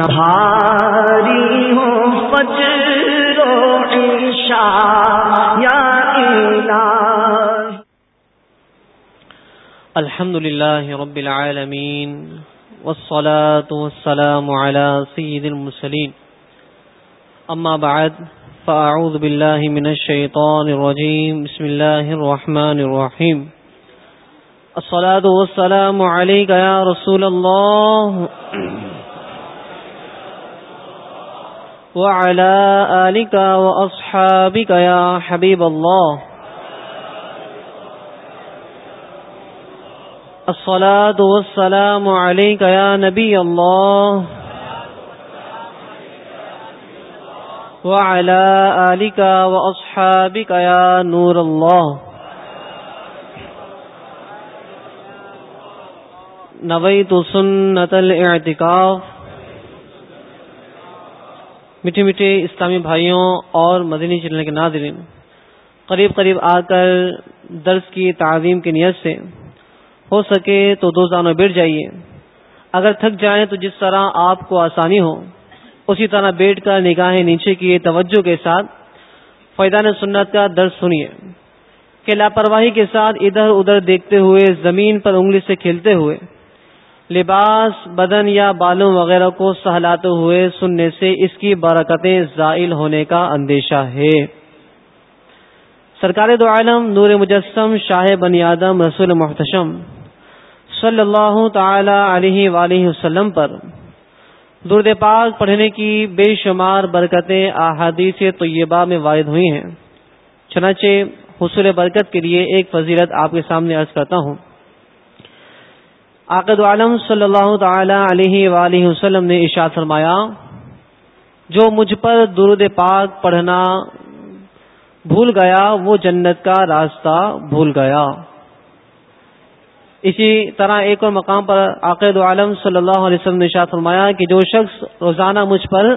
نہاری ہو فجر و عشاء، یا الہ الحمد لله رب العالمين والصلاة والسلام على سيد المرسلين أما بعد فأعوذ بالله من الشيطان الرجيم بسم الله الرحمن الرحيم الصلاة والسلام عليك يا رسول الله وعلى آلك وأصحابك يا حبيب الله. الصلاة والسلام عليك يا نبي الله. وعلى آلك وأصحابك يا نور الله. نويت سنة الاعتكاف. میٹھے میٹھے اسلامی بھائیوں اور مدنی چلنے کے ناظرین، قریب قریب آ کر درس کی تعظیم کی نیت سے ہو سکے تو دو زانوں بیٹھ جائیے۔ اگر تھک جائیں تو جس طرح آپ کو آسانی ہو، اسی طرح بیٹھ کر نگاہیں نیچے کیے توجہ کے ساتھ فیضان سنت کا درد سنیے۔ کہ لاپرواہی کے ساتھ ادھر ادھر دیکھتے ہوئے، زمین پر انگلی سے کھیلتے ہوئے لباس، بدن یا بالوں وغیرہ کو سہلاتے ہوئے سننے سے اس کی برکتیں زائل ہونے کا اندیشہ ہے۔ سرکار دو عالم، نور مجسم، شاہ بنی آدم، رسول محتشم صلی اللہ تعالی علیہ وآلہ وسلم پر۔ درد پاک پڑھنے کی بے شمار برکتیں احادیث طیبہ میں وارد ہوئی ہیں۔ چنانچہ حصول برکت کے لیے ایک فضیلت آپ کے سامنے عرض کرتا ہوں۔ عقد عالم صلی اللہ تعالی علیہ وآلہ وسلم نے اشاعت فرمایا، جو مجھ پر درود پاک پڑھنا بھول گیا، وہ جنت کا راستہ بھول گیا۔ اسی طرح ایک اور مقام پر عقید عالم صلی اللہ علیہ وسلم نے شاہ فرمایا کہ جو شخص روزانہ مجھ پر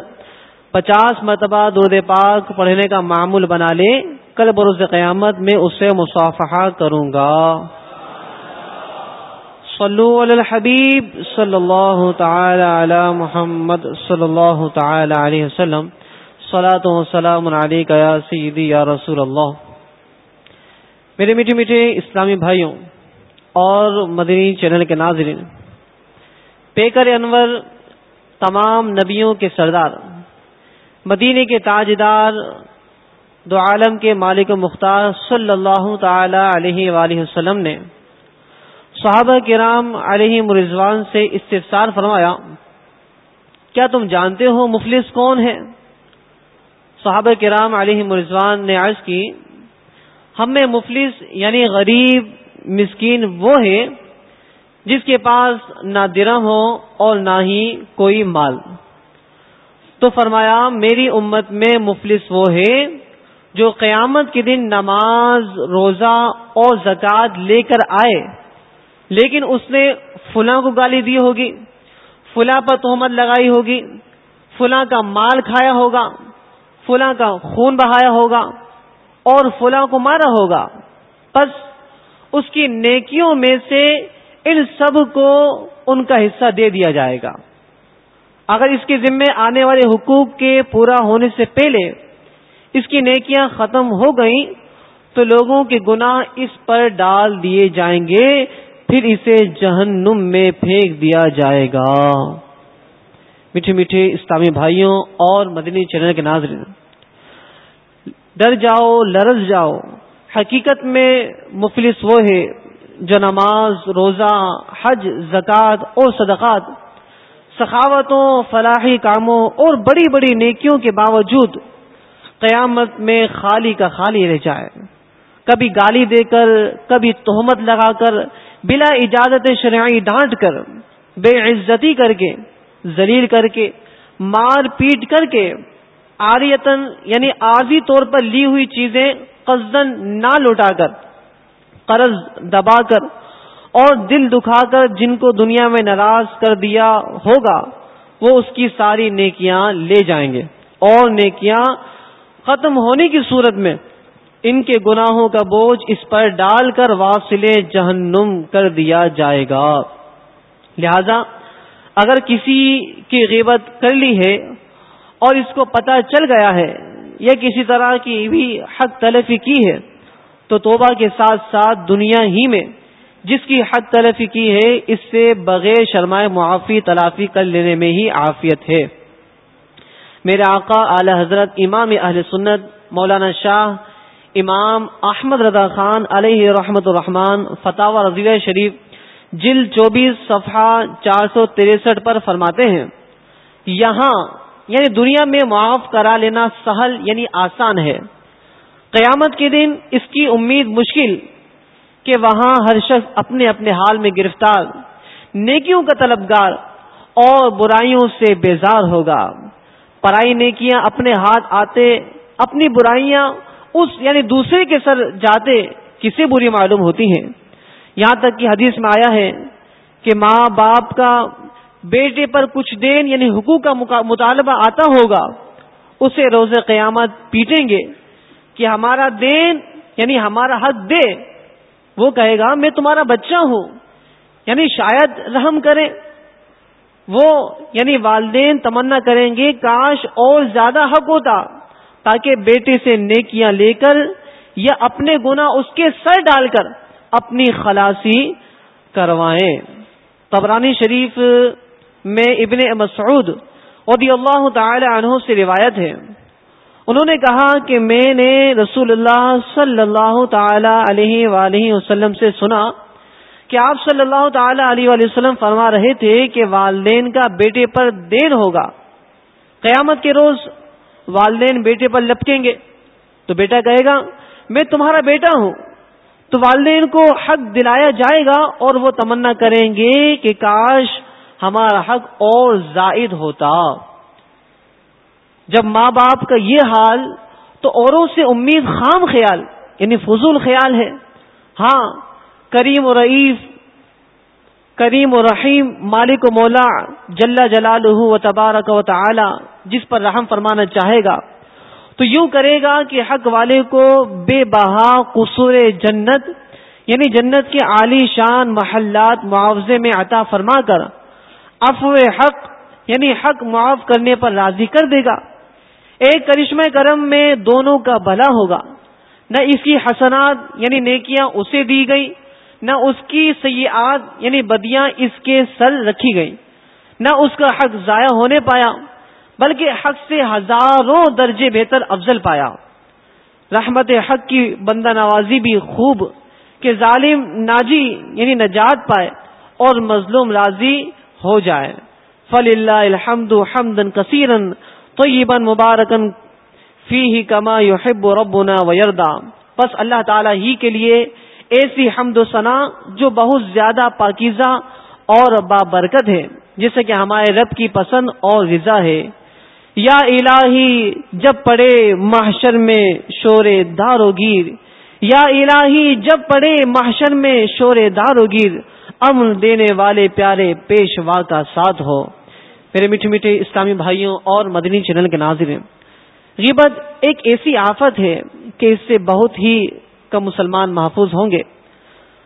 پچاس مرتبہ درد پاک پڑھنے کا معمول بنا لے، کل بروز قیامت میں اس سے مصافحہ کروں گا۔ صلو علی الحبیب صلی اللہ تعالی علی محمد صلی اللہ تعالی علیہ وسلم صلاۃ وسلام علیکہ یا سیدی یا رسول اللہ۔ میرے میٹھے میٹھے اسلامی بھائیوں اور مدنی چینل کے ناظرین، پیکر انور تمام نبیوں کے سردار، مدینے کے تاجدار، دو عالم کے مالک مختار صلی اللہ تعالی علیہ وآلہ وسلم نے صحابہ کرام علیہ مرضوان سے استفسار فرمایا، کیا تم جانتے ہو مفلس کون ہے صحابہ کرام علیہ مرضوان نے عرض کی، ہم میں مفلس یعنی غریب مسکین وہ ہے جس کے پاس نہ درم ہو اور نہ ہی کوئی مال۔ تو فرمایا، میری امت میں مفلس وہ ہے جو قیامت کے دن نماز، روزہ اور زکوٰۃ لے کر آئے۔ لیکن اس نے فلاں کو گالی دی ہوگی، فلاں پر تہمت لگائی ہوگی، فلاں کا مال کھایا ہوگا، فلاں کا خون بہایا ہوگا اور فلاں کو مارا ہوگا۔ بس اس کی نیکیوں میں سے ان سب کو ان کا حصہ دے دیا جائے گا۔ اگر اس کے ذمے آنے والے حقوق کے پورا ہونے سے پہلے اس کی نیکیاں ختم ہو گئیں، تو لوگوں کے گناہ اس پر ڈال دیے جائیں گے۔ پھر اسے جہنم میں پھینک دیا جائے گا۔ میٹھے میٹھے اسلامی بھائیوں اور مدنی چینل کے ناظرین، ڈر جاؤ، لرز جاؤ۔ حقیقت میں مفلس وہ ہے جو نماز، روزہ، حج، زکوٰۃ اور صدقات، سخاوتوں، فلاحی کاموں اور بڑی بڑی نیکیوں کے باوجود قیامت میں خالی کا خالی رہ جائے۔ کبھی گالی دے کر، کبھی تہمت لگا کر بلا اجازت شرعی ڈانٹ کر، بے عزتی کر کے، ذلیل کر کے، مار پیٹ کر کے آریتن یعنی عارضی طور پر لی ہوئی چیزیں قصدن نہ لوٹا کر، قرض دبا کر اور دل دکھا کر جن کو دنیا میں ناراض کر دیا ہوگا، وہ اس کی ساری نیکیاں لے جائیں گے اور نیکیاں ختم ہونے کی صورت میں ان کے گناہوں کا بوجھ اس پر ڈال کر واصل جہنم کر دیا جائے گا۔ لہذا اگر کسی کی غیبت کر لی ہے اور اس کو پتہ چل گیا ہے یا کسی طرح کی بھی حق تلفی کی ہے، تو توبہ کے ساتھ ساتھ دنیا ہی میں جس کی حق تلفی کی ہے، اس سے بغیر شرمائے معافی، تلافی کر لینے میں ہی عافیت ہے۔ میرے آقا اعلی حضرت امام اہل سنت مولانا شاہ امام احمد رضا خان علیہ رحمت الرحمان فتح رضی شریف جل چوبیس صفحہ چار سو تریسٹھ پر فرماتے ہیں، یہاں یعنی دنیا میں معاف کرا لینا سہل یعنی آسان ہے۔ قیامت کے دن اس کی امید مشکل کہ وہاں ہر شخص اپنے اپنے حال میں گرفتار، نیکیوں کا طلبگار اور برائیوں سے بیزار ہوگا۔ پرائی نیکیاں اپنے ہاتھ آتے، اپنی برائیاں اس یعنی دوسرے کے سر جاتے کسے بری معلوم ہوتی ہیں؟ یہاں تک کہ حدیث میں آیا ہے کہ ماں باپ کا بیٹے پر کچھ دین یعنی حقوق کا مطالبہ آتا ہوگا، اسے روز قیامت پیٹیں گے کہ ہمارا دین یعنی ہمارا حق دے، وہ کہے گا میں تمہارا بچہ ہوں یعنی شاید رحم کریں۔ وہ یعنی والدین تمنا کریں گے، کاش اور زیادہ حق ہوتا۔ تاکہ بیٹے سے نیکیاں لے کر یا اپنے گنا اس کے سر ڈال کر اپنی خلاصی کروائیں۔ قبرانی شریف میں ابن مسعود رضی اللہ تعالی عنہ سے روایت ہے۔ انہوں نے کہا کہ میں نے رسول اللہ صلی اللہ تعالی علیہ وآلہ وسلم سے سنا کہ آپ صلی اللہ تعالی علیہ وآلہ وسلم فرما رہے تھے کہ والدین کا بیٹے پر دین ہوگا۔ قیامت کے روز والدین بیٹے پر لپکیں گے۔ تو بیٹا کہے گا، میں تمہارا بیٹا ہوں۔ تو والدین کو حق دلایا جائے گا اور وہ تمنا کریں گے کہ کاش ہمارا حق اور زائد ہوتا۔ جب ماں باپ کا یہ حال، تو اوروں سے امید خام خیال یعنی فضول خیال ہے۔ ہاں کریم و رعیف کریم و رحیم، مالک و مولا، جل جلال و تبارک و تعالی جس پر رحم فرمانا چاہے گا۔ تو یوں کرے گا کہ حق والے کو بے بہا قصور جنت یعنی جنت کے عالی شان محلات معاوضے میں عطا فرما کر افو حق یعنی حق معاف کرنے پر راضی کر دے گا۔ ایک کرشمہ کرم میں دونوں کا بھلا ہوگا۔ نہ اس کی حسنات یعنی نیکیاں اسے دی گئی نہ اس کی سیاحت یعنی بدیاں اس کے سر رکھی گئی نہ اس کا حق ضائع ہونے پایا۔ بلکہ حق سے ہزاروں درجے بہتر افضل پایا۔ رحمت حق کی بندہ نوازی بھی خوب کہ ظالم ناجی یعنی نجات پائے اور مظلوم راضی ہو جائے۔ فل اللہ الحمد حمدن کثیرن طیبا مبارکن فی ہی کما یحب ربنا ویردا بس اللہ تعالی ہی کے لیے ایسی حمد و ثنا جو بہت زیادہ پاکیزہ اور بابرکت ہے، جیسے کہ ہمارے رب کی پسند اور رضا ہے۔ یا الہی جب پڑے محشر میں شور دار و گیر یا الہی جب پڑے محشر میں شور دار و گیر امن دینے والے پیارے پیشوا کا ساتھ ہو۔ میرے میٹھے میٹھے اسلامی بھائیوں اور مدنی چینل کے ناظرین، غیبت ایک ایسی آفت ہے کہ اس سے بہت ہی کم مسلمان محفوظ ہوں گے۔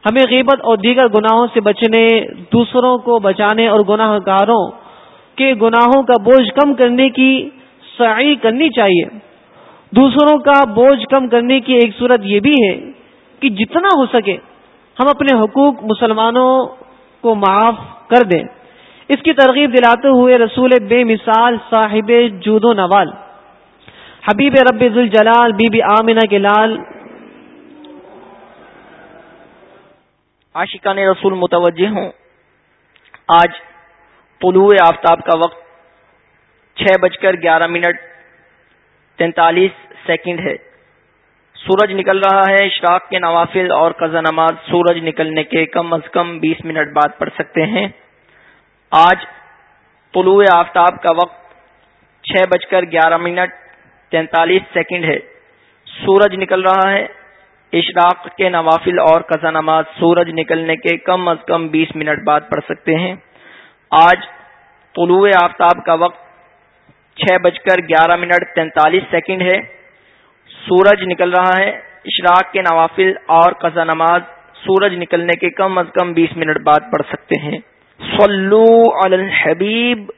ہمیں غیبت اور دیگر گناہوں سے بچنے، دوسروں کو بچانے اور گناہ گاروں کے گناہوں کا بوجھ کم کرنے کی سعی کرنی چاہیے۔ دوسروں کا بوجھ کم کرنے کی ایک صورت یہ بھی ہے کہ جتنا ہو سکے ہم اپنے حقوق مسلمانوں کو معاف کر دیں۔ اس کی ترغیب دلاتے ہوئے رسول بے مثال صاحب جود و نوال۔ حبیب رب الجلال بی بی آمنہ کے لال۔ عاشقان رسول متوجہ ہوں۔ آج طلوع آفتاب کا وقت چھ بج کر گیارہ منٹ تینتالیس سیکنڈ ہے۔ سورج نکل رہا ہے اشراق کے نوافل اور قزا نماز سورج نکلنے کے کم از کم بیس منٹ بعد پڑھ سکتے ہیں۔ آج طلوع آفتاب کا وقت چھ بج کر گیارہ منٹ تینتالیس سیکنڈ ہے۔ سورج نکل رہا ہے، اشراق کے نوافل اور قزا نماز سورج نکلنے کے کم از کم بیس منٹ بعد پڑھ سکتے ہیں۔ آج طلوع آفتاب کا وقت چھ بج کر گیارہ منٹ تینتالیس سیکنڈ ہے۔ سورج نکل رہا ہے۔ اشراق کے نوافل اور قزا نماز سورج نکلنے کے کم از کم بیس منٹ بعد پڑھ سکتے ہیں۔ صلو علی الحبیب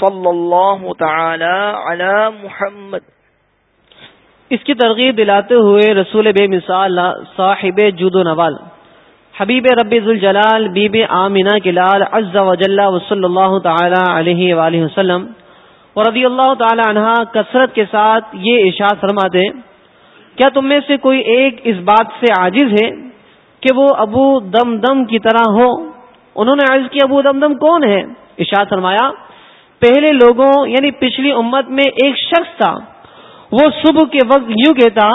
صلی اللہ تعالی علی محمد۔ اس کی ترغیب دلاتے ہوئے رسول بے مثال صاحب جود و نوال۔ حبیب رب الجلال، بی بی آمینہ کے لال، عز و جل و صلی اللہ تعالی علیہ وآلہ وسلم. اور رضی اللہ تعالی عنہ کثرت کے ساتھ یہ ارشاد فرماتے کیا تم میں سے کوئی ایک اس بات سے عاجز ہے کہ وہ ابو دم دم کی طرح ہو؟ انہوں نے عرض کی ابو دم دم کون ہے؟ ارشاد فرمایا، پہلے لوگوں یعنی پچھلی امت میں ایک شخص تھا۔ وہ صبح کے وقت یوں کہتا،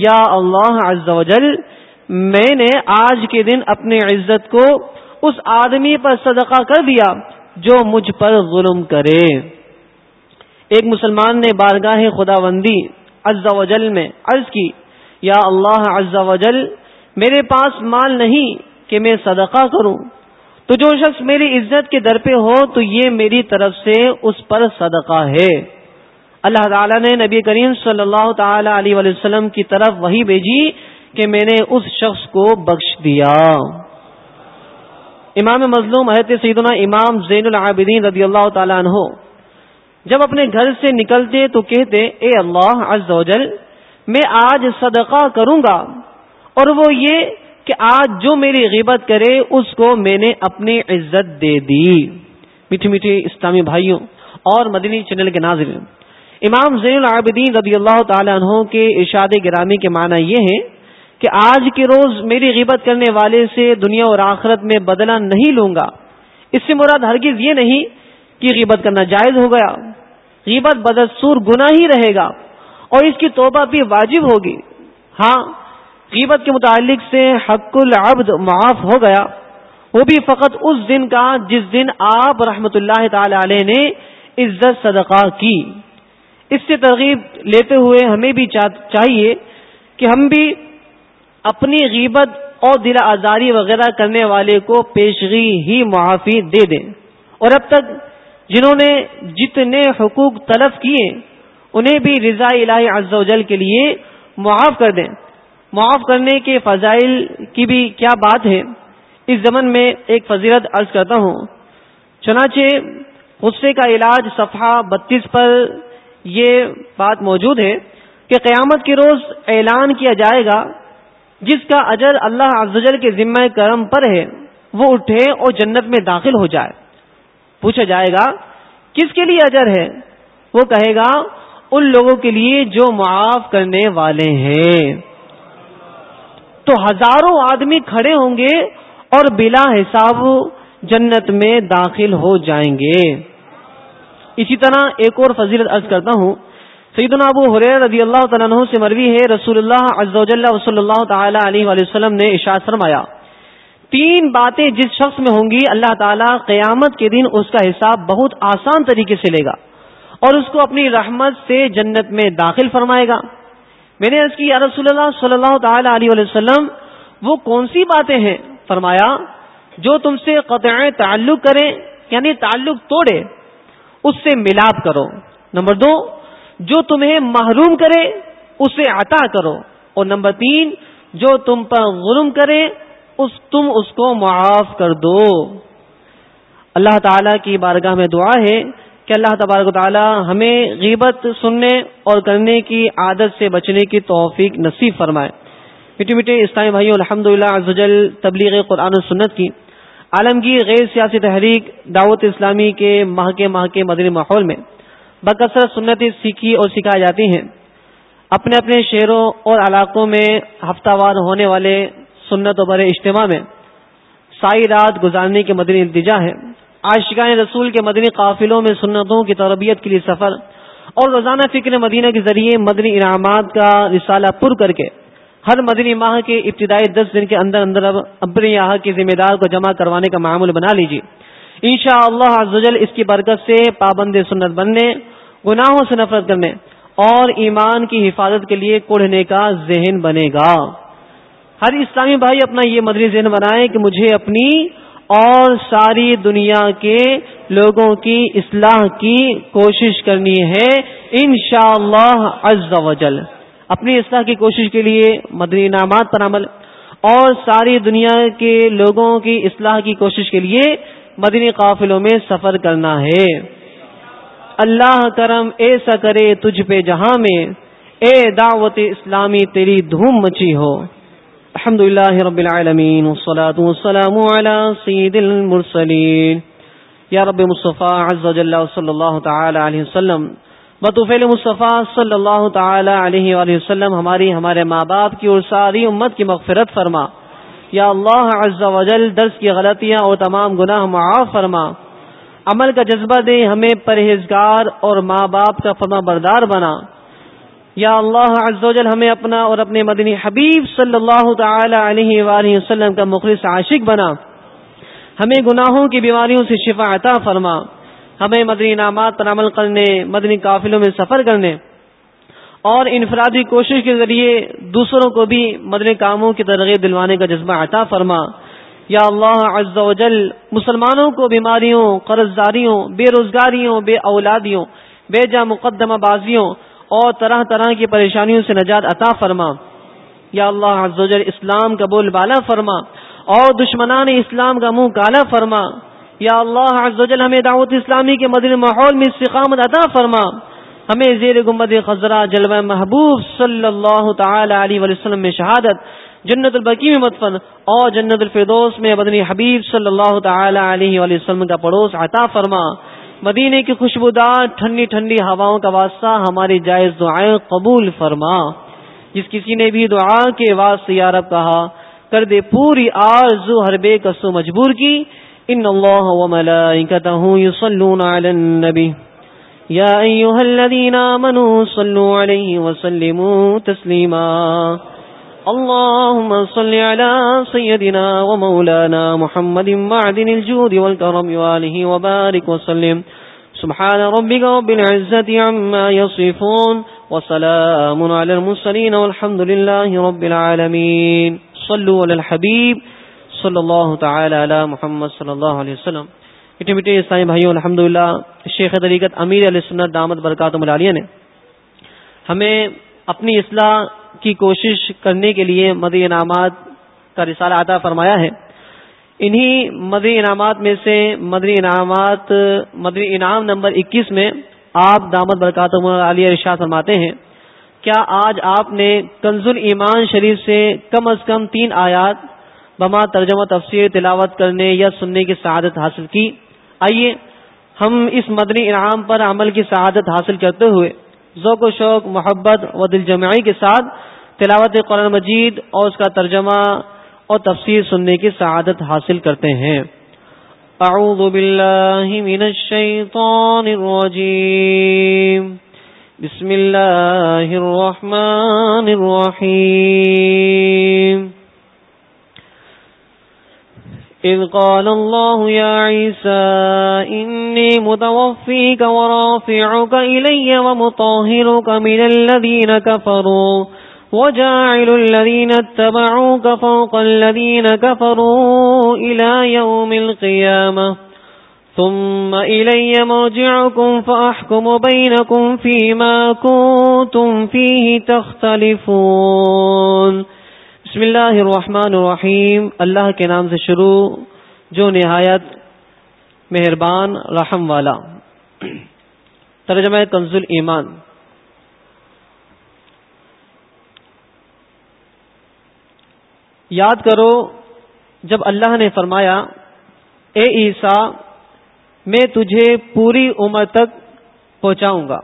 یا اللہ عز و جل میں نے آج کے دن اپنی عزت کو اس آدمی پر صدقہ کر دیا جو مجھ پر ظلم کرے۔ ایک مسلمان نے بارگاہ خدا بندی عز و جل میں عرض کی، یا اللہ عز و جل، میرے پاس مال نہیں کہ میں صدقہ کروں۔ تو جو شخص میری عزت کے در پہ ہو، تو یہ میری طرف سے اس پر صدقہ ہے۔ اللہ تعالی نے نبی کریم صلی اللہ تعالی علیہ وسلم کی طرف وہی بھیجی کہ میں نے اس شخص کو بخش دیا۔ امام مظلوم حضرت سیدنا امام زین العابدین رضی اللہ تعالیٰ عنہ جب اپنے گھر سے نکلتے تو کہتے، اے اللہ عز و جل، میں آج صدقہ کروں گا اور وہ یہ کہ آج جو میری غیبت کرے، اس کو میں نے اپنی عزت دے دی۔ میٹھی میٹھی اسلامی بھائیوں اور مدنی چینل کے ناظرین، امام زین العابدین رضی اللہ تعالی عنہ کے ارشاد گرامی کے معنی یہ ہے کہ آج کے روز میری غیبت کرنے والے سے دنیا اور آخرت میں بدلہ نہیں لوں گا۔ اس سے مراد ہرگز یہ نہیں کہ غیبت کرنا جائز ہو گیا۔ غیبت بدسور گنا ہی رہے گا اور اس کی توبہ بھی واجب ہوگی۔ ہاں غیبت کے متعلق سے حق العبد معاف ہو گیا۔ وہ بھی فقط اس دن کا جس دن آپ رحمت اللہ تعالی علیہ نے عزت صدقہ کی۔ اس سے ترغیب لیتے ہوئے ہمیں بھی چاہیے کہ ہم بھی اپنی غیبت اور دل آزاری وغیرہ کرنے والے کو پیشگی ہی معافی دے دیں۔ اور اب تک جنہوں نے جتنے حقوق طلب کیے، انہیں بھی رضا الہی عز و جل کے لیے معاف کر دیں۔ معاف کرنے کے فضائل کی بھی کیا بات ہے؟ اس زمن میں ایک فضیرت عرض کرتا ہوں۔ چنانچہ غصے کا علاج صفحہ بتیس پر یہ بات موجود ہے کہ قیامت کے روز اعلان کیا جائے گا جس کا اجر اللہ افضل کے ذمہ کرم پر ہے، وہ اٹھے اور جنت میں داخل ہو جائے۔ پوچھا جائے گا، کس کے لیے اجر ہے؟ وہ کہے گا، ان لوگوں کے لیے جو معاف کرنے والے ہیں۔ تو ہزاروں آدمی کھڑے ہوں گے اور بلا حساب جنت میں داخل ہو جائیں گے۔ اسی طرح ایک اور فضیلت عرض کرتا ہوں۔ سیدنا ابو حریر رضی اللہ تعالیٰ عنہ سے مروی ہے، رسول اللہ عز و جل صلی اللہ تعالی علیہ وآلہ وسلم نے اشاعت فرمایا، تین باتیں جس شخص میں ہوں گی، اللہ تعالیٰ قیامت کے دن اس کا حساب بہت آسان طریقے سے لے گا اور اس کو اپنی رحمت سے جنت میں داخل فرمائے گا۔ میں نے کی، یا رسول اللہ صلی اللہ تعالی علیہ وآلہ وسلم، وہ کون سی باتیں ہیں؟ فرمایا، جو تم سے قطع تعلق کریں یعنی تعلق توڑے، اس سے ملاپ کرو۔ نمبر دو جو تمہیں محروم کرے اسے عطا کرو۔ اور نمبر تین، جو تم پر غرم کرے، اس تم اس کو معاف کر دو۔ اللہ تعالی کی بارگاہ میں دعا ہے کہ اللہ تبارک تعالی ہمیں غیبت سننے اور کرنے کی عادت سے بچنے کی توفیق نصیب فرمائے۔ میٹھے میٹھے اسلامی بھائی الحمد للہ تبلیغ قرآن و سنت کی۔ عالمگیر غیر سیاسی تحریک دعوت اسلامی کے ماہ کے ماہ کے مدنی ماحول میں بکثرت سنتیں سیکھی اور سکھائی جاتی ہیں۔ اپنے اپنے شہروں اور علاقوں میں ہفتہ وار ہونے والے سنت و برے اجتماع میں سائی رات گزارنے کے مدنی التجا ہے عاشقان رسول کے مدنی قافلوں میں سنتوں کی تربیت کے لیے سفر اور روزانہ فکر مدینہ کے ذریعے مدنی انعامات کا رسالہ پر کر کے ہر مدنی ماہ کے ابتدائی دس دن کے اندر اندر اب اپنے یہاں کے ذمہ دار کو جمع کروانے کا معمول بنا لیجیے۔ ان شاء اللہ اس کی برکت سے پابند سنت بننے گناہوں سے نفرت کرنے اور ایمان کی حفاظت کے لیے کوڑھنے کا ذہن بنے گا۔ ہر اسلامی بھائی اپنا یہ مدنی ذہن بنائے کہ مجھے اپنی اور ساری دنیا کے لوگوں کی اصلاح کی کوشش کرنی ہے ان شاء اللہ اپنی اصلاح کی کوشش کے لیے مدنی انعامات پر عمل اور ساری دنیا کے لوگوں کی اصلاح کی کوشش کے لیے مدنی قافلوں میں سفر کرنا ہے۔ اللہ کرم ایسا کرے تجھ پہ جہاں میں۔ اے دعوت اسلامی، تیری دھوم مچی ہو۔ الحمد للہ رب العالمین، والصلاة والسلام على سید المرسلین۔ یا رب مصطفیٰ عز و جل صلی اللہ تعالی علیہ وسلم۔ بطفیل مصطفیٰ صلی اللہ تعالی علیہ وآلہ وسلم، ہماری، ہمارے ماں باپ کی اور ساری امت کی مغفرت فرما۔ یا اللہ عز و جل درس کی غلطیاں اور تمام گناہ معاف فرما۔ عمل کا جذبہ دے، ہمیں پرہیزگار اور ماں باپ کا فرما بردار بنا۔ یا اللہ عز و جل ہمیں اپنا اور اپنے مدنی حبیب صلی اللہ تعالی علیہ وآلہ وسلم کا مخلص عاشق بنا۔ ہمیں گناہوں کی بیماریوں سے شفا عطا فرما۔ ہمیں مدنی انعامات پر عمل کرنے، مدنی قافلوں میں سفر کرنے۔ اور انفرادی کوشش کے ذریعے دوسروں کو بھی مدنی کاموں کی ترغیب دلوانے کا جذبہ عطا فرما۔ یا اللہ عز و جل، مسلمانوں کو بیماریوں قرض داریوں بے روزگاریوں، بے اولادیوں، بے جا مقدمہ بازیوں اور طرح طرح کی پریشانیوں سے نجات عطا فرما۔ یا اللہ عز و جل، اسلام کا بول بالا فرما اور دشمنان اسلام کا منہ کالا فرما۔ یا اللہ عز و جل، ہمیں دعوت اسلامی کے مدنی ماحول میں استقامت عطا فرما۔ ہمیں زیر گمبد خزرہ جلوہ محبوب صلی اللہ تعالی علیہ وسلم میں شہادت جنت البقی میں مدفن اور جنت الفردوس میں بدنی حبیب صلی اللہ تعالی علیہ وآلہ وسلم کا پڑوس عطا فرما۔ مدینے کی خوشبودار، ٹھنڈی ٹھنڈی ہواؤں کا واسطہ ہماری جائز دعائیں قبول فرما۔ جس کسی نے بھی دعا کے واسطے یارب کہا، کر دے پوری آرزو ہر بے کسو مجبور کی۔ ان اللہ و ملائکتہ یصلون علی النبی۔ یا ایوہ الذین آمنوا صلو علیہ وسلموا تسلیما۔ اللهم صل على سيدنا ومولانا محمد معدن الجود والكرم وآله وبارك وسلم. سبحان ربك رب العزة عما يصفون وسلام على المرسلين والحمد لله رب العالمين. صلوا على الحبيب صلی اللہ تعالی علی محمد صلی اللہ علیہ وسلم. اٹھے میٹھے اسلامی بھائیوں الحمدللہ، شیخ طریقت امیر علیہ سنت دامت برکات ملالیہ نے ہمیں اپنی اصلاح کی کوشش کرنے کے لیے مدی انعامات کا رسالہ عطا فرمایا ہے۔ انہی مدنی انعامات میں سے مدنی انعامات مدنی انعام نمبر اکیس میں آپ دامت برکات علیہ ارشاد فرماتے ہیں، کیا آج آپ نے کنز ایمان شریف سے کم از کم تین آیات بما ترجمہ تفسیر تلاوت کرنے یا سننے کی سعادت حاصل کی؟ آئیے ہم اس مدنی انعام پر عمل کی سعادت حاصل کرتے ہوئے ذوق و شوق، محبت و دل جمعی کے ساتھ تلاوت قرآن مجید اور اس کا ترجمہ اور تفسیر سننے کی سعادت حاصل کرتے ہیں۔ اعوذ باللہ من الشیطان الرجیم۔ بسم اللہ الرحمن الرحیم۔ اذ قال الله يا عيسى إني متوفيك ورافعك إلي ومطاهرك من الذين كفروا وجاعل الذين اتبعوك فوق الذين كفروا إلى يوم القيامة. ثم إلي مرجعكم فأحكم بينكم فيما كنتم فيه تختلفون. بسم اللہ الرحمن الرحیم اللہ کے نام سے شروع، جو نہایت مہربان، رحم والا. ترجمہ کنز ایمان یاد کرو، جب اللہ نے فرمایا، اے عیسا میں تجھے پوری عمر تک پہنچاؤں گا۔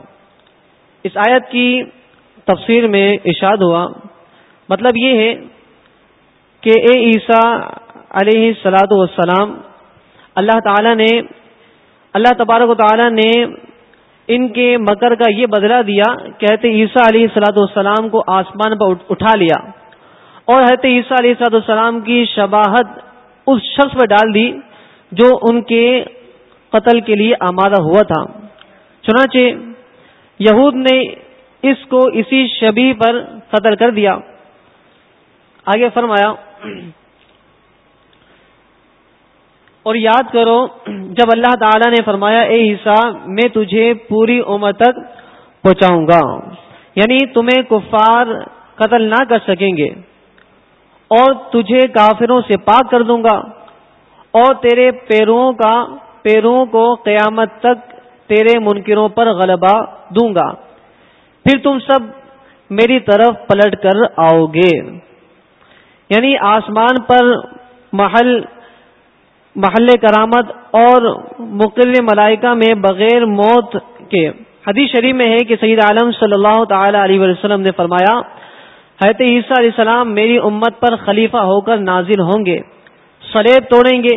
اس آیت کی تفسیر میں ارشاد ہوا مطلب یہ ہے کہ اے عیسیٰ علیہ سلاۃ والسلام، اللہ تعالی نے، اللہ تبارک و تعالی نے ان کے مکر کا یہ بدلہ دیا، کہتے عیسیٰ علیہ سلاۃ والسلام کو آسمان پر اٹھا لیا۔ اور حضرت عیسیٰ علیہ سلاۃ والسلام کی شباہت اس شخص پر ڈال دی جو ان کے قتل کے لیے آمادہ ہوا تھا۔ چنانچہ یہود نے اس کو اسی شبی پر قتل کر دیا۔ آگے فرمایا، اور یاد کرو، جب اللہ تعالی نے فرمایا، اے حصہ میں تجھے پوری عمر تک پہنچاؤں گا۔ یعنی تمہیں کفار قتل نہ کر سکیں گے۔ اور تجھے کافروں سے پاک کر دوں گا اور تیرے پیروں کا پیروں کو قیامت تک تیرے منکروں پر غلبہ دوں گا۔ پھر تم سب میری طرف پلٹ کر آؤ گے۔ یعنی آسمان پر محل محل کرامت اور مقرر ملائکہ میں بغیر موت کے۔ حدیث شریف میں ہے کہ سید عالم صلی اللہ تعالی علیہ وسلم نے فرمایا حضرت عیسیٰ علیہ السلام میری امت پر خلیفہ ہو کر نازل ہوں گے، سلیب توڑیں گے،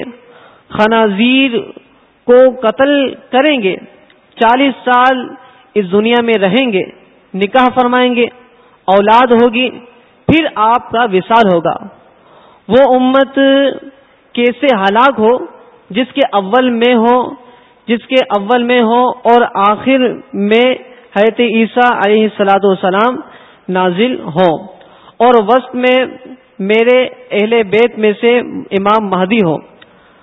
خنازیر کو قتل کریں گے، چالیس سال اس دنیا میں رہیں گے، نکاح فرمائیں گے، اولاد ہوگی، پھر آپ کا وصال ہوگا۔ وہ امت کیسے ہلاک ہو، جس کے اول میں ہو، جس کے اول میں ہو اور آخر میں حیرت عیسیٰ علیہ السلاۃ والسلام نازل ہو اور وسط میں میرے اہل بیت میں سے امام مہدی ہو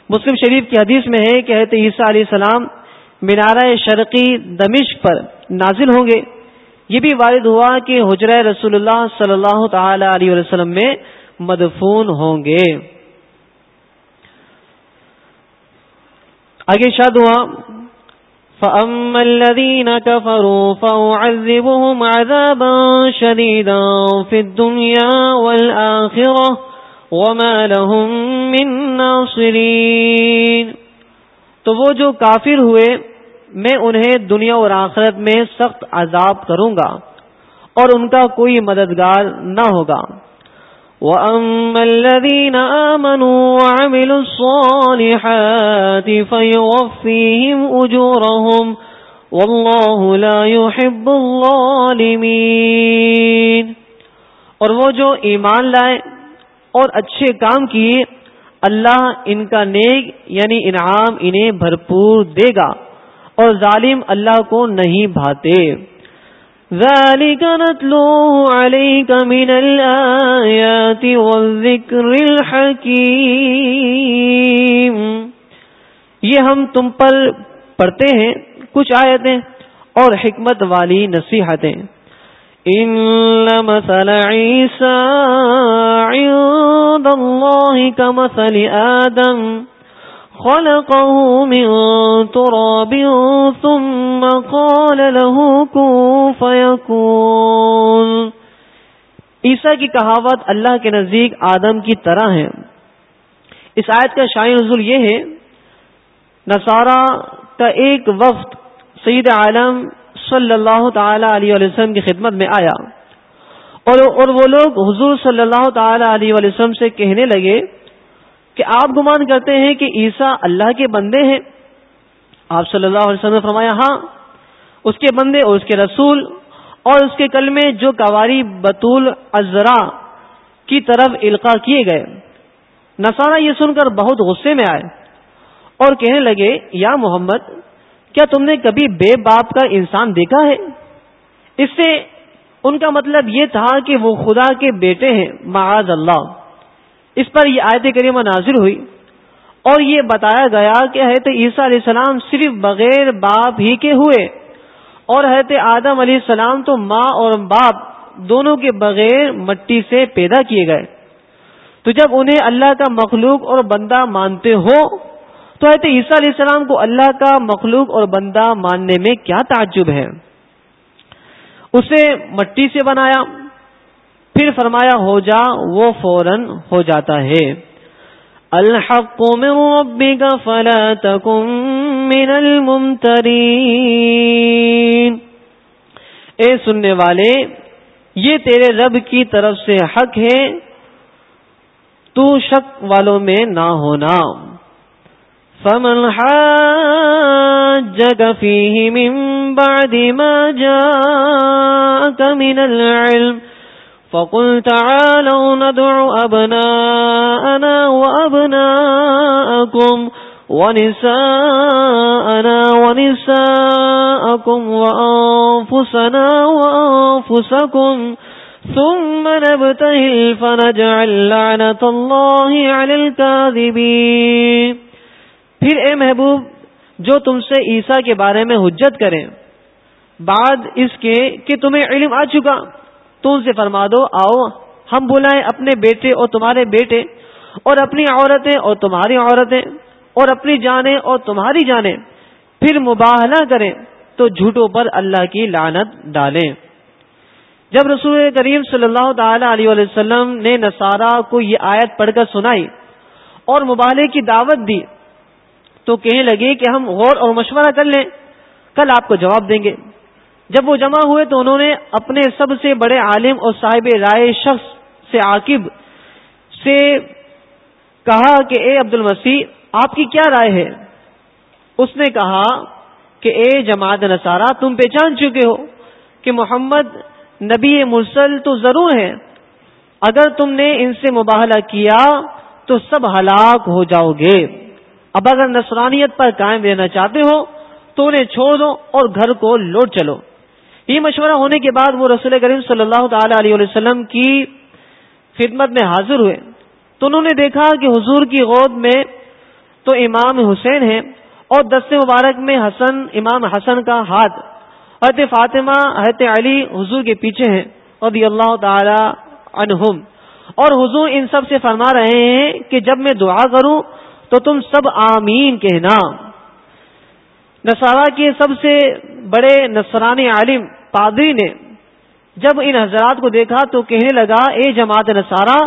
مسلم شریف کی حدیث میں ہے کہ حضرت عیسیٰ علیہ السلام مینارہ شرقی دمشق پر نازل ہوں گے۔ یہ بھی وارد ہوا کہ حجرہ رسول اللہ صلی اللہ تعالی علیہ وسلم میں مدفون ہوں گے۔ آگے شاد ہوا فَأَمَّا الَّذِينَ كَفَرُوا فَأُعَذِّبُهُمْ عَذَابًا شَدِيدًا فِي الدُّنْيَا وَالْآخِرَةِ وَمَا لَهُم مِّن نَاصِرِينَ۔ تو وہ جو کافر ہوئے، میں انہیں دنیا اور آخرت میں سخت عذاب کروں گا اور ان کا کوئی مددگار نہ ہوگا۔ وَأَمَّا الَّذِينَ آمَنُوا وَعَمِلُوا الصَّالِحَاتِ فَيُوَفِّيهِمْ أُجُورَهُمْ وَاللَّهُ لَا يُحِبُّ الظَّالِمِينَ۔ اور وہ جو ایمان لائے اور اچھے کام کیے، اللہ ان کا نیک یعنی انعام انہیں بھرپور دے گا اور ظالم اللہ کو نہیں بھاتے۔ ذلك نتلوه عليك من الآيات والذكر الحكيم یہ ہم تم پر پڑھتے ہیں کچھ آیتیں اور حکمت والی نصیحتیں۔ ان مثل عیسیٰ عند اللہ كمثل آدم خلقه من تراب ثم قال له كن فيكون۔ عیسیٰ کی کہاوت اللہ کے نزدیک آدم کی طرح ہے۔ اس آیت کا شاعر نزول یہ ہے، نصارہ کا ایک وقت سید عالم صلی اللہ تعالی علیہ وسلم کی خدمت میں آیا۔ اور اور وہ لوگ حضور صلی اللہ تعالی علیہ وسلم سے کہنے لگے کہ آپ گمان کرتے ہیں کہ عیسیٰ اللہ کے بندے ہیں۔ آپ صلی اللہ علیہ وسلم نے فرمایا ہاں اس کے بندے اور اس کے رسول اور اس کے کل میں جو کواری بطول ازرا کی طرف القاع کیے گئے۔ نسارا یہ سن کر بہت غصے میں آئے اور کہنے لگے، یا محمد، کیا تم نے کبھی بے باپ کا انسان دیکھا ہے؟ اس سے ان کا مطلب یہ تھا کہ وہ خدا کے بیٹے ہیں، معاذ اللہ۔ اس پر یہ آیت کریمہ نازل ہوئی اور یہ بتایا گیا کہ حضرت عیسیٰ علیہ السلام صرف بغیر باپ ہی کے ہوئے اور حضرت آدم علیہ السلام تو ماں اور باپ دونوں کے بغیر مٹی سے پیدا کیے گئے۔ تو جب انہیں اللہ کا مخلوق اور بندہ مانتے ہو، تو حضرت عیسیٰ علیہ السلام کو اللہ کا مخلوق اور بندہ ماننے میں کیا تعجب ہے؟ اسے مٹی سے بنایا پھر فرمایا ہو جا، وہ فوراً ہو جاتا ہے۔ الحق من ربك فلا تكن من الممترین۔ اے سننے والے، یہ تیرے رب کی طرف سے حق ہے۔ تو شک والوں میں نہ ہونا۔ فمن حاجك فيه من بعد ما جاءك من العلم۔ فقل تعالوا ندع أبناءنا وأبناءكم ونساءنا ونساءكم وأنفسنا وأنفسكم ثم نبتهل فنجعل لعنة الله على الكاذبين پھر اے محبوب، جو تم سے عیسیٰ کے بارے میں حجت کریں، بعد اس کے کہ تمہیں علم آ چکا۔ تو ان سے فرما دو، آؤ، ہم بلائیں اپنے بیٹے اور تمہارے بیٹے، اور اپنی عورتیں اور تمہاری عورتیں، اور اپنی جانیں اور تمہاری جانیں۔ پھر مباہلہ کریں تو جھوٹوں پر اللہ کی لعنت ڈالیں۔ جب رسول کریم صلی اللہ تعالی علیہ وسلم نے نصارہ کو یہ آیت پڑھ کر سنائی اور مبالے کی دعوت دی، تو کہنے لگے کہ ہم غور اور مشورہ کر لیں، کل آپ کو جواب دیں گے۔ جب وہ جمع ہوئے تو انہوں نے اپنے سب سے بڑے عالم اور صاحب رائے شخص سے عاقب سے کہا کہ اے عبد المسیح آپ کی کیا رائے ہے؟ اس نے کہا کہ اے جماعت نصارہ، تم پہچان چکے ہو کہ محمد نبی مرسل تو ضرور ہیں۔ اگر تم نے ان سے مباہلہ کیا تو سب ہلاک ہو جاؤ گے۔ اب اگر نصرانیت پر قائم رہنا چاہتے ہو تو انہیں چھوڑ دو اور گھر کو لوٹ چلو۔ یہ مشورہ ہونے کے بعد وہ رسول کریم صلی اللہ تعالی علیہ وسلم کی خدمت میں حاضر ہوئے۔ تو انہوں نے دیکھا کہ حضور کی غود میں تو امام حسین ہیں اور دست مبارک میں حسن، امام حسن کا ہاتھ۔ حضرت فاطمہ، حضرت علی حضور کے پیچھے ہیں، رضی اللہ تعالی عنہم۔ اور حضور ان سب سے فرما رہے ہیں کہ جب میں دعا کروں تو تم سب آمین کہنا۔ نصارہ کے سب سے بڑے نصرانی عالم پادری نے جب ان حضرات کو دیکھا تو کہنے لگا، اے جماعت نصارہ،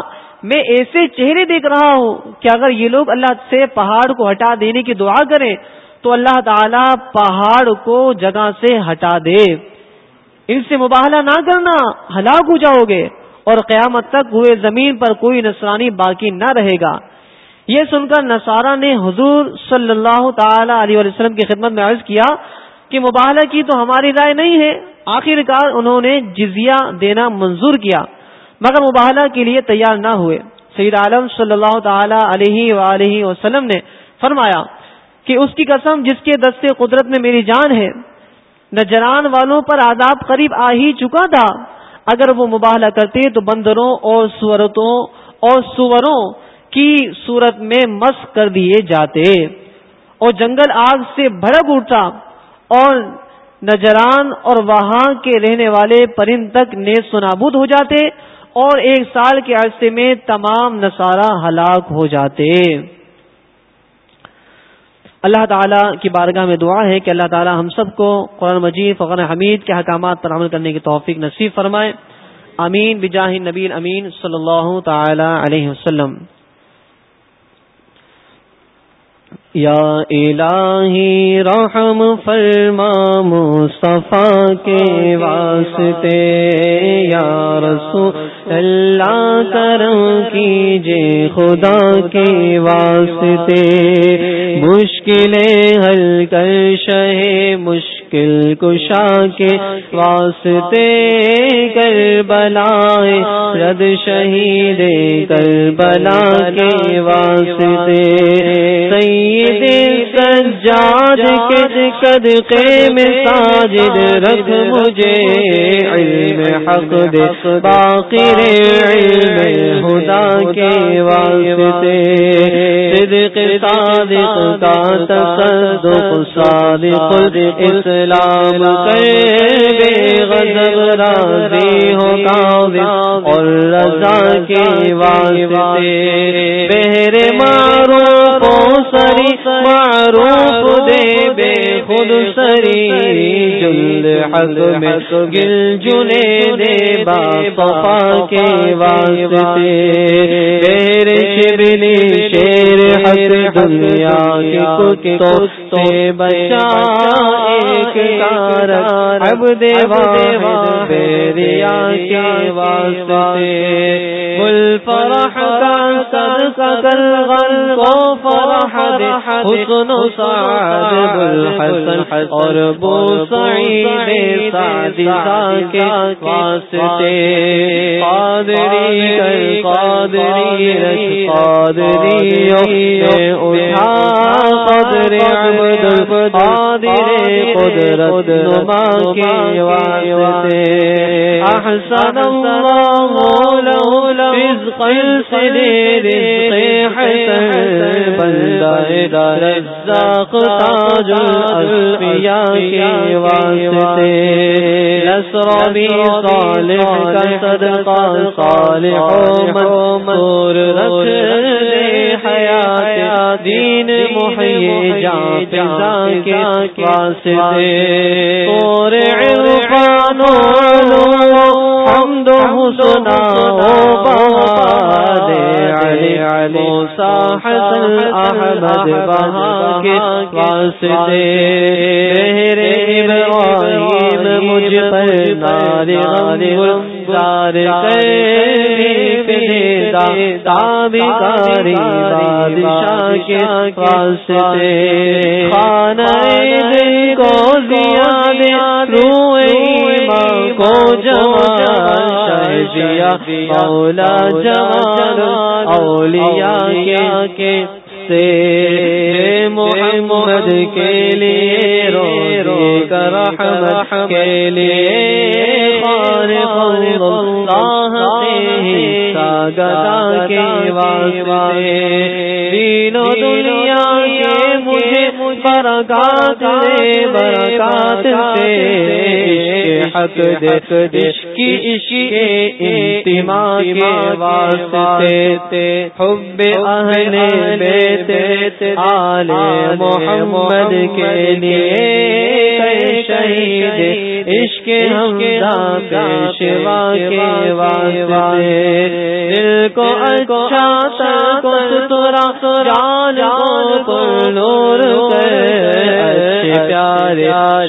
میں ایسے چہرے دیکھ رہا ہوں کہ اگر یہ لوگ اللہ سے پہاڑ کو ہٹا دینے کی دعا کریں تو اللہ تعالی پہاڑ کو جگہ سے ہٹا دے۔ ان سے مباہلہ نہ کرنا، ہلاک ہو جاؤ گے اور قیامت تک ہوئے زمین پر کوئی نصرانی باقی نہ رہے گا۔ یہ سن کر نصارہ نے حضور صلی اللہ تعالی علیہ وسلم کی خدمت میں عرض کیا کہ مباہلہ کی تو ہماری رائے نہیں ہے۔ آخر کار انہوں نے جزیہ دینا منظور کیا، مگر مباہلہ کے لیے تیار نہ ہوئے۔ سید عالم صلی اللہ تعالی علیہ وآلہ وسلم نے فرمایا کہ اس کی قسم جس کے دستے قدرت میں میری جان ہے نجران والوں پر آداب قریب آ ہی چکا تھا۔ اگر وہ مباہلہ کرتے تو بندروں اور سورتوں اور سوروں کی صورت میں مس کر دیے جاتے۔ اور جنگل آگ سے بھڑک اٹھتا اور نجران اور وہاں کے رہنے والے پرند تک نیز سنابود ہو جاتے اور ایک سال کے عرصے میں تمام نصارہ ہلاک ہو جاتے۔ اللہ تعالیٰ کی بارگاہ میں دعا ہے کہ اللہ تعالیٰ ہم سب کو قرآن مجید فقر حمید کے حکامات پر عمل کرنے کی توفیق نصیب فرمائے۔ امین بجاہ نبی امین صلی اللہ تعالی علیہ وسلم۔ یا الہی رحم فرما مصطفیٰ کے واسطے، یا رسول اللہ کرم کیجے خدا کے واسطے۔ مشکلیں حل کر شہ مشکل کشا کے واسطے کر بلائے رد شہید کر بلا کے واسطے۔ سید سجاد کے صدقے میں ساجد رکھ مجھے، علم حق دے، باقی علم خدا کے واسطے۔ صدق صادق کا تصدق صادق اسلام کے بے غضب راضی ہو کامل اور رضا کے واسطے بہر مارو کو سری مارو خود سری جلد حق میں گل جنے دے با صفا کے واسطے۔ شیر شبلی شیر حق دنیا کی کتو سے بچا ایک کار اب دیوا بیریا کے واسطے۔ گل فرح کا صدقہ کل غل کو فرح دے۔ حسن و سعاد بالحسن اور بو سعید سعدیدہ کے واسطے۔ قادری کر قادری رکھ اٹھا قدر عبد قدرت نما کے واسطے۔ احسن اللہ له رزق الصدير رزق حسن، بندہ رزاق تاج الاسفیاء کے واسطے۔ یسربی صالح کا صدقہ، صالح و منصور، رکھ حیات دین محیی جا فضا کے واسطے۔ اور عرفان و علوم حمد حسنا دے علی علی حسن احمد بہا کے واسطے میرے ابراہیم مجھ پر نار غم گزار تابکاری بادشاہ کے واسطے خانہ دل کو زیادہ روئے کو جمال شاہ مولا جمال اولیاء کے سے محمد کے لیے رو رو کر رحمت کے لیے۔ خالق اللہ گدا کے واسطے۔ دین و دنیا کے مجھے برکات برکات دے حق دے، عشق عشق انتما کے واسطے حب اہل بیت آل محمد کے لیے شہید، عشق حمدہ پیشوا کے واسطے۔ دل کو اچھا سا کو سترا جان کو نور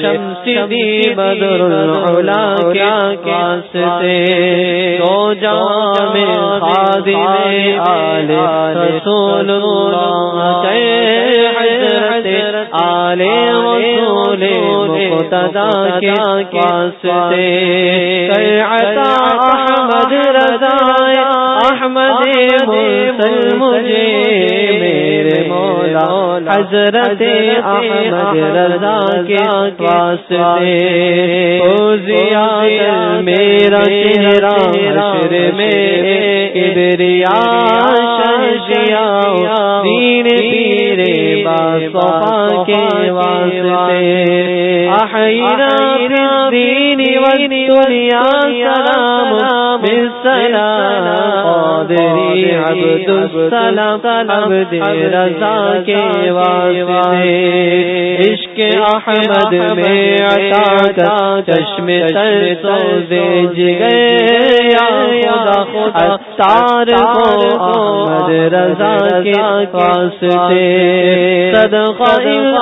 شمس دی بدر العلا کے واسطے تو جام خادم آل رسول اللہ کے حضرت آل رسول مقتدا کے واسطے کر عطا احمد رضا احمد مرسل مجھے جی، میرے مولا، حضرت احمد رضا کے واسطے۔ او زیاد میرا چہرہ، حشر میں کبریا شہشیا دین پیرے باصفا کے واسطے۔ احینا فی الدین والدنیا سلام بالسلام عبد السلام عبد رضا کے واسطے۔ عشق احمد میں عطا کا چشم تر سوزے جگئے یا خدا اتار کو احمد رضا کے واسطے۔ صدقہ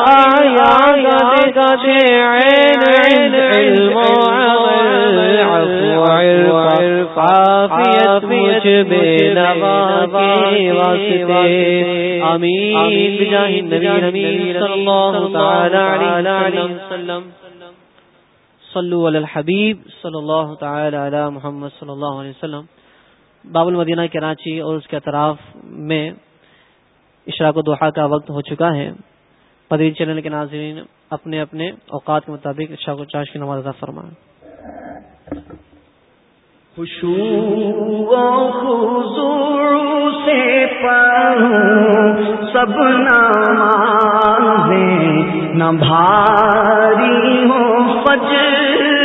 آیا گدے گدے عین عین، علم و عافیت مجھ بے نوا کے واسطے آمین بجاہ نبی صلی اللہ تعالی علیہ وسلم صلو علی الحبیب صلی اللہ تعالی علی محمد صلی اللہ علیہ وسلم باب المدینہ کراچی اور اس کے اطراف میں اشراق و دوحہ کا وقت ہو چکا ہے مدین چینل کے ناظرین اپنے اپنے اوقات کے مطابق اشراق و چاش کی نماز ادا فرمائیں خوشو سے پڑھوں سب نمازیں نہ بھاری ہوں فجر